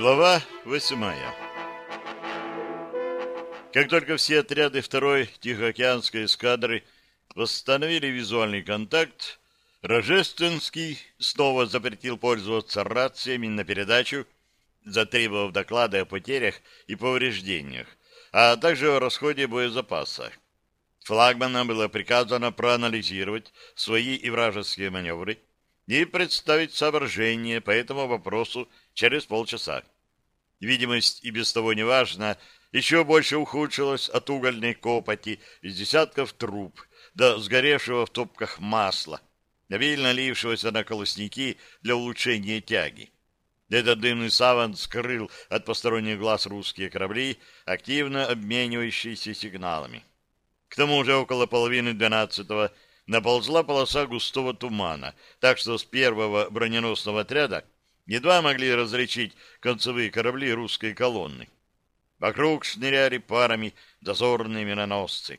Глава восьмая Как только все отряды второй Тихоокеанской эскадры восстановили визуальный контакт, Рожественский снова запретил пользоваться рациями на передачу, затребовав доклады о потерях и повреждениях, а также о расходе боезапаса. Флагманам было приказано проанализировать свои и вражеские маневры и представить соображения по этому вопросу через полчаса. Видимость и без того неважно, еще больше ухудшилась от угольной копоти из десятков труб до сгоревшего в топках масла, обильно лившегося на колосники для улучшения тяги. Этот дымный саван скрыл от посторонних глаз русские корабли, активно обменивающиеся сигналами. К тому же около половины двенадцатого наползла полоса густого тумана, так что с первого броненосного отряда едва могли различить концевые корабли русской колонны. Вокруг шныряли парами дозорные миноносцы.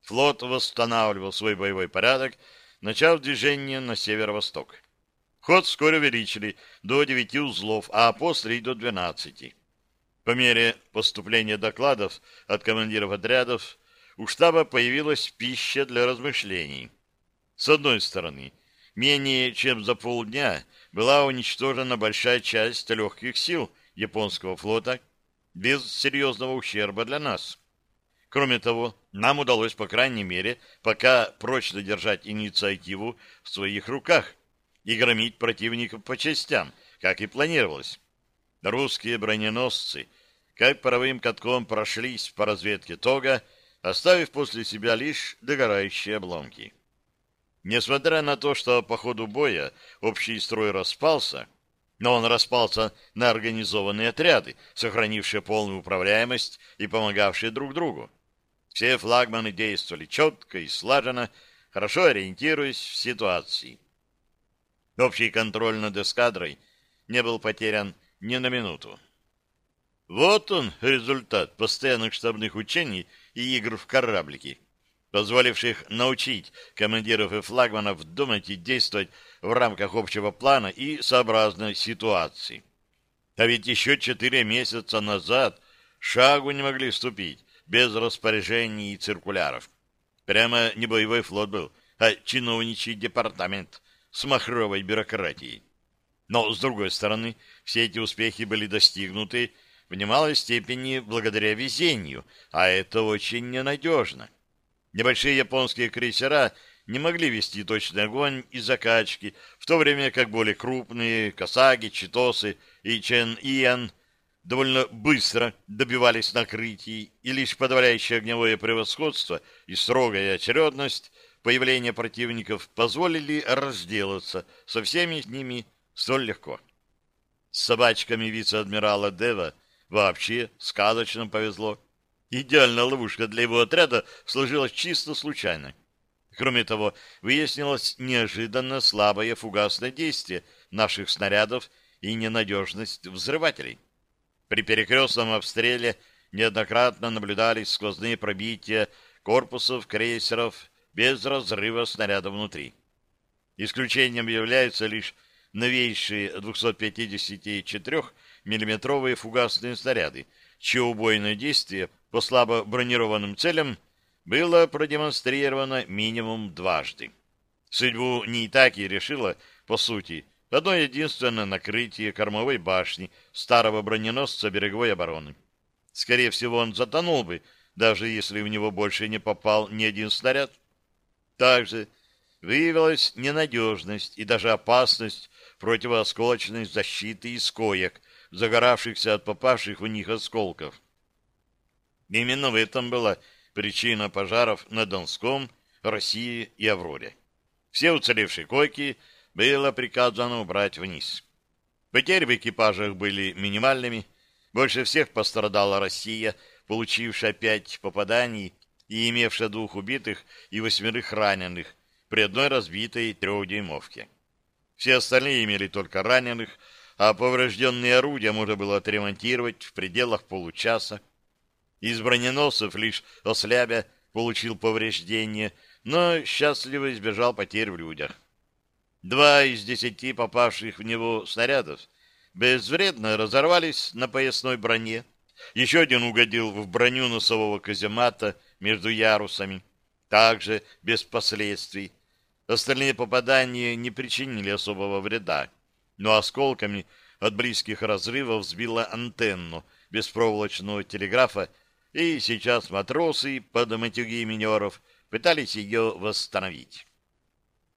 Флот восстанавливал свой боевой порядок, начав движение на северо-восток. Ход вскоре увеличили до девяти узлов, а после и до двенадцати. По мере поступления докладов от командиров отрядов у штаба появилась пища для размышлений. С одной стороны, менее чем за полдня была уничтожена большая часть легких сил японского флота без серьезного ущерба для нас. Кроме того, нам удалось, по крайней мере, пока прочно держать инициативу в своих руках – и громить противников по частям, как и планировалось. Русские броненосцы, как паровым катком, прошлись по разведке Тога, оставив после себя лишь догорающие обломки. Несмотря на то, что по ходу боя общий строй распался, но он распался на организованные отряды, сохранившие полную управляемость и помогавшие друг другу. Все флагманы действовали четко и слаженно, хорошо ориентируясь в ситуации. Общий контроль над эскадрой не был потерян ни на минуту. Вот он, результат постоянных штабных учений и игр в кораблики, позволивших научить командиров и флагманов думать и действовать в рамках общего плана и сообразной ситуации. А ведь еще четыре месяца назад шагу не могли ступить без распоряжений и циркуляров. Прямо не боевой флот был, а чиновничий департамент, с махровой бюрократией. Но, с другой стороны, все эти успехи были достигнуты в немалой степени благодаря везению, а это очень ненадежно. Небольшие японские крейсера не могли вести точный огонь и закачки, в то время как более крупные Касаги, Читосы и Чен-Иен довольно быстро добивались накрытий, и лишь подавляющее огневое превосходство и строгая очередность появления противников позволили разделаться со всеми ними столь легко. С собачками вице-адмирала Дева вообще сказочно повезло. Идеальная ловушка для его отряда сложилась чисто случайно. Кроме того, выяснилось неожиданно слабое фугасное действие наших снарядов и ненадежность взрывателей. При перекрестном обстреле неоднократно наблюдались сквозные пробития корпусов крейсеров без разрыва снаряда внутри. Исключением являются лишь новейшие 254 миллиметровые фугасные снаряды, чье убойное действие по слабо бронированным целям было продемонстрировано минимум дважды. Судьбу Нейтаки решила, по сути, одно единственное накрытие кормовой башни старого броненосца береговой обороны. Скорее всего, он затонул бы, даже если в него больше не попал ни один снаряд. Также выявилась ненадежность и даже опасность противоосколочной защиты из коек, загоравшихся от попавших в них осколков. Именно в этом была причина пожаров на Донском, России и Авроре. Все уцелевшие койки было приказано убрать вниз. Потери в экипажах были минимальными. Больше всех пострадала Россия, получившая пять попаданий и имевшая двух убитых и восьмерых раненых при одной разбитой трехдюймовке. Все остальные имели только раненых, а поврежденные орудия можно было отремонтировать в пределах получаса. Из броненосцев лишь ослябя получил повреждения, но счастливо избежал потерь в людях. Два из десяти попавших в него снарядов безвредно разорвались на поясной броне. Еще один угодил в броню носового каземата между ярусами, также без последствий. Остальные попадания не причинили особого вреда, но осколками от близких разрывов сбила антенну беспроволочного телеграфа, и сейчас матросы под матюги минеров пытались ее восстановить.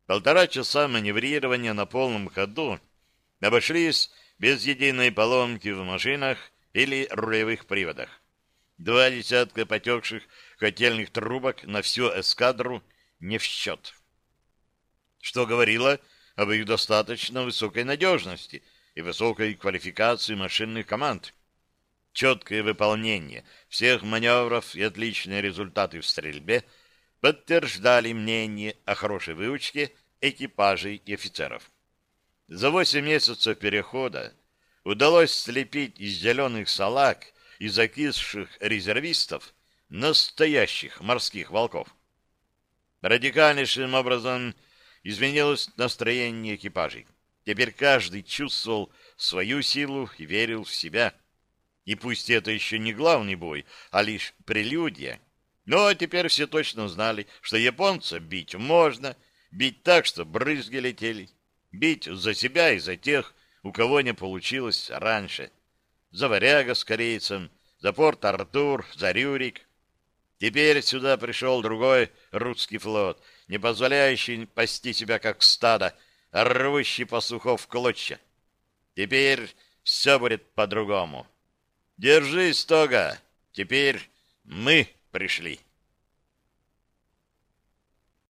Полтора часа маневрирования на полном ходу обошлись без единой поломки в машинах или рулевых приводах. Два десятка потекших котельных трубок на всю эскадру не в счет. Что говорило об их достаточно высокой надежности и высокой квалификации машинных команд. Четкое выполнение всех маневров и отличные результаты в стрельбе подтверждали мнение о хорошей выучке экипажей и офицеров. За восемь месяцев перехода удалось слепить из зеленых салаг и закисших резервистов настоящих морских волков. Радикальнейшим образом изменилось настроение экипажей. Теперь каждый чувствовал свою силу и верил в себя. И пусть это еще не главный бой, а лишь прелюдия, но теперь все точно знали, что японца бить можно, бить так, что брызги летели, Бить за себя и за тех, у кого не получилось раньше. За варяга с корейцем, за порт Артур, за Рюрик. Теперь сюда пришел другой русский флот, не позволяющий пасти себя как стадо, а рвущий пасухов в клочья. Теперь все будет по-другому. Держись, Тога, теперь мы пришли.